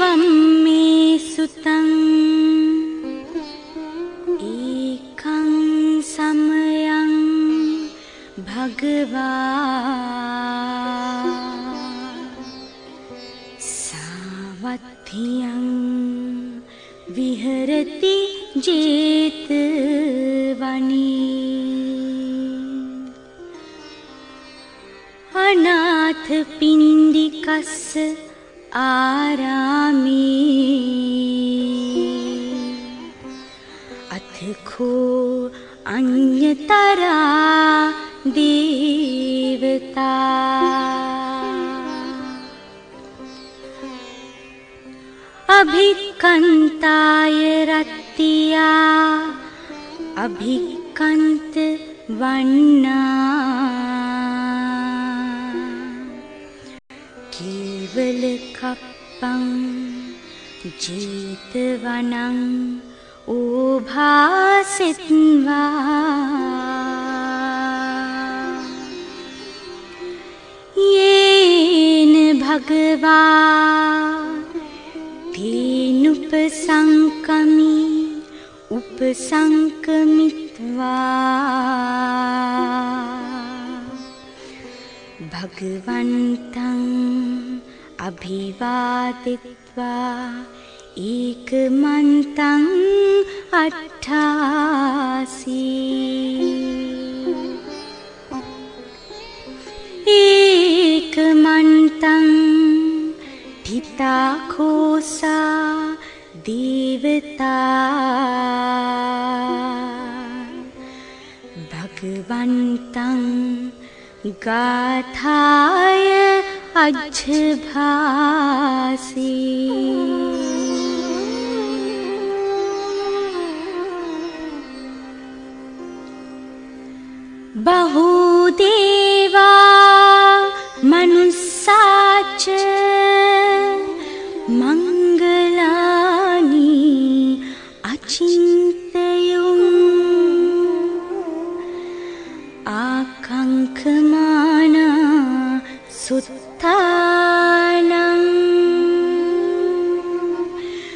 मे सुतम् एकं समयं भगवा। सावधियं विहरति जेतवनी। अनाथपिण्डिकस्य आरामी। अथ खो अन्यतरा देवता। अभिकन्ताय रत्या अभिकन्त वन्ना केवलकप्पं जेतवनं ओभासित्वा येन भगवा तेनुपसङ्कमि उपसङ्कमित्वा भगवन्तम् अभिवादित्वा एकमन्तम् अट्ठासि। एकमन्तं पिता खोसा देवता। भगवन्तं गाथाय अज्भासि बहुदेवा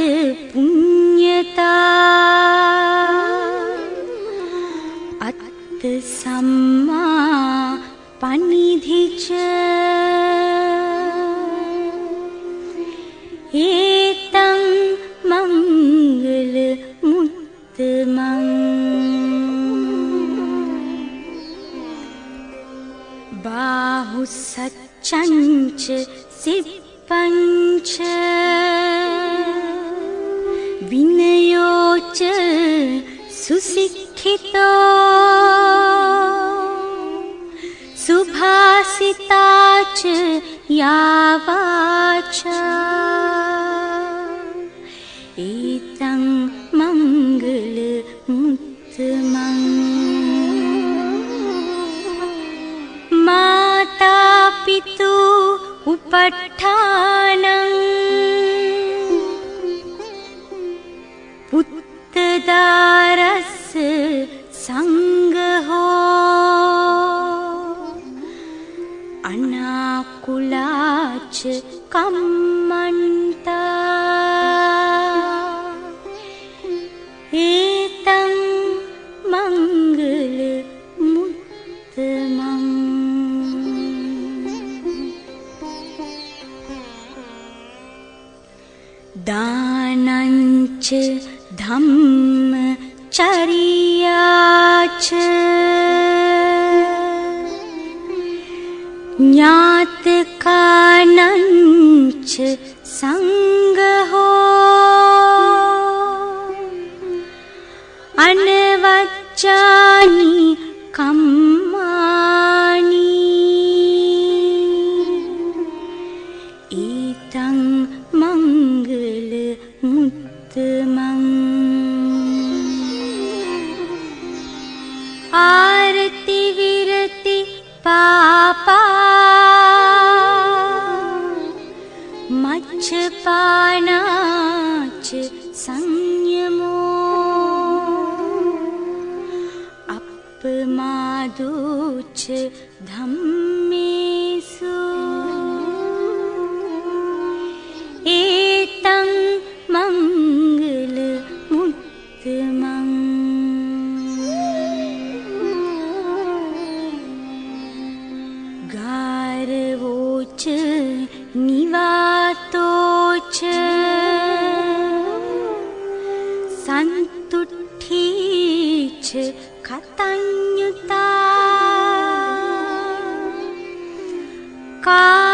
पुण्यता। अत् सम्मा पनिधि च। एतं मङ्गलमुत्तमम्। बाहुसच्चञ्च सिप्पञ्च विनयो च सुशिक्षितो। सुभासिता च यावाचा। एतं पुत्तदारस्य सङ्गहो अनाकुला च कम्मन्ता ज्ञातकानञ्च सङ्गहो अनवच्चानि कम्मानि पापा। मच्छपानाच निवातोच। सन्तुष्ठी च कतञ्युता कालेन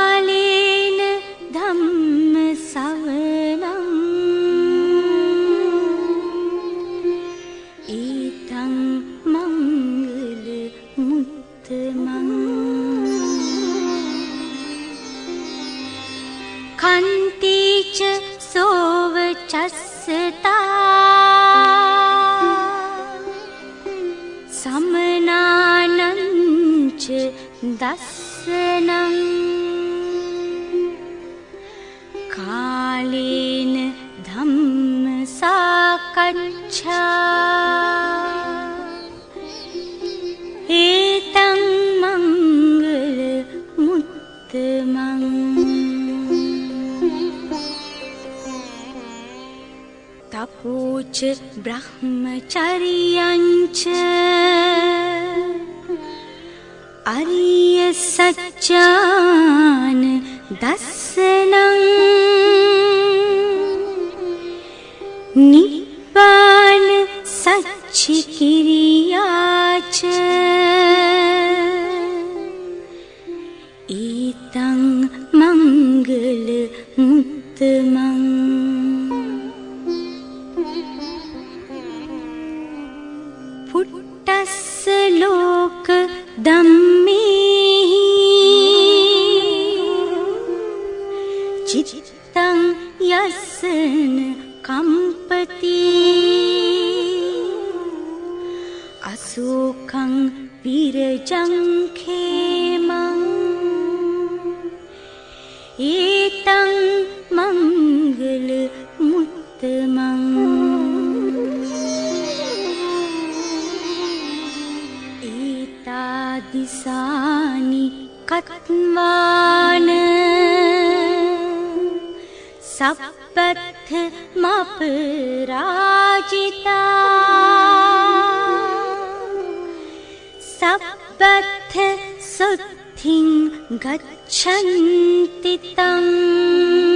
कालेन धम्मसाकच्छा एतं मङ्गलमुत्तमम् तपोच ब्रह्मचर्यञ्च। अर्यसच्चान् दर्शनम्। निब्बान एतं मङ्गलमुत्तमम् एतादिशानि कत्वान्। सपथ मपराजिता गच्छन्ति तम्